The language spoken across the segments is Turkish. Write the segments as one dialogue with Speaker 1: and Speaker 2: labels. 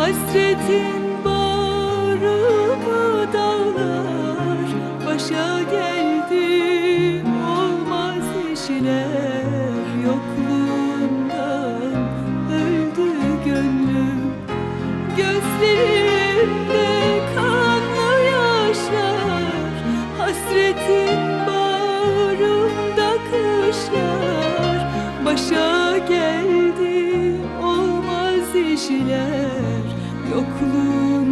Speaker 1: Hasretin bağrımı dağlar. Başa geldi olmaz işine Yokluğundan öldü gönlüm. Gözlerimde kanlı yaşlar. Hasretin bağrımda kışlar. Başa geldi olmaz işler. Gelecektin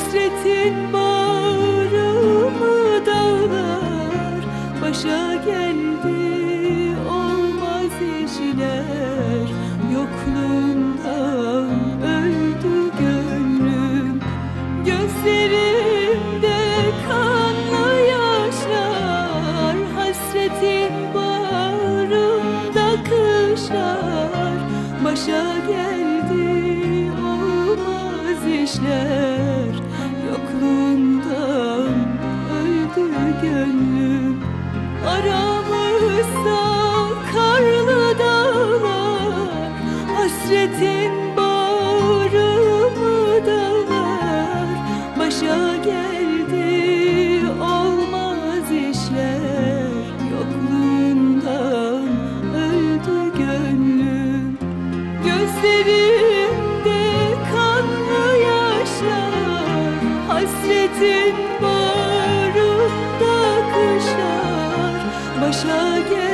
Speaker 1: Hasretin bağrımı dağlar Başa geldi olmaz işler Yokluğundan öldü gönlüm Gözlerimde kanlı yaşlar. Hasretin bağrımda kışlar Başa geldi olmaz işler Yokluğundan öldü gönlüm. Aramızda karlı dağlar Hasretin Hasretin bağrımda kışlar Başa geldi